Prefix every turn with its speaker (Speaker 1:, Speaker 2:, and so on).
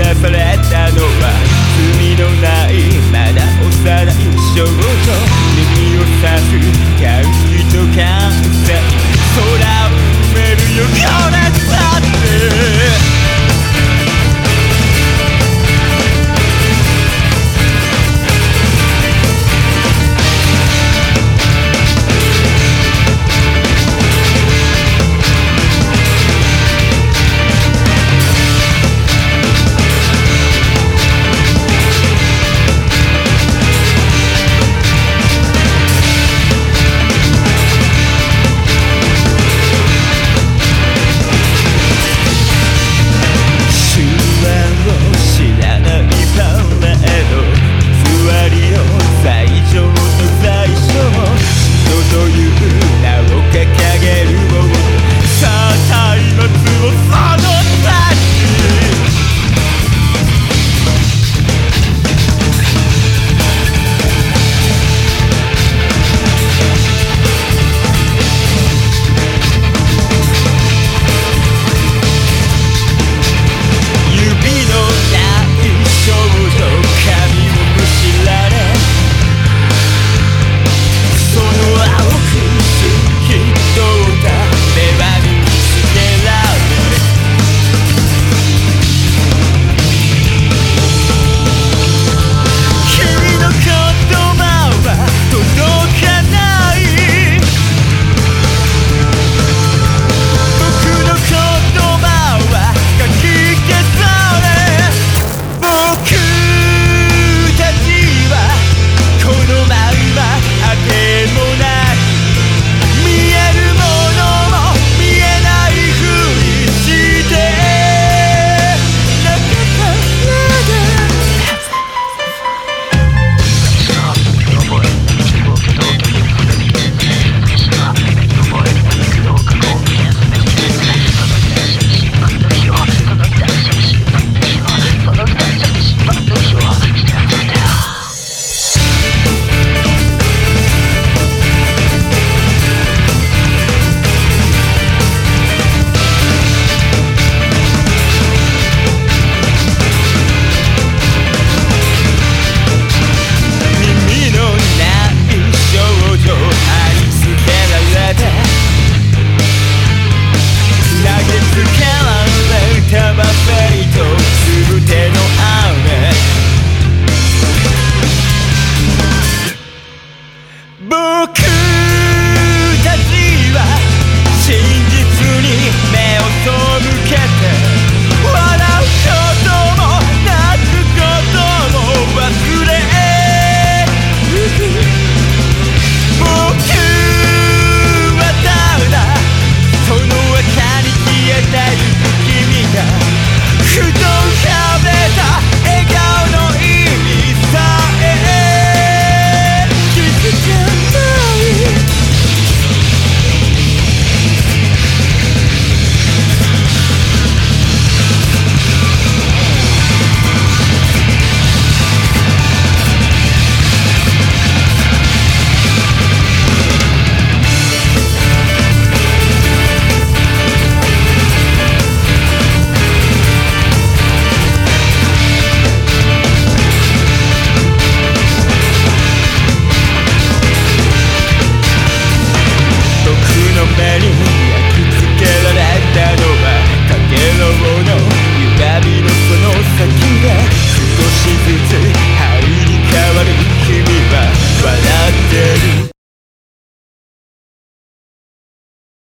Speaker 1: Carefully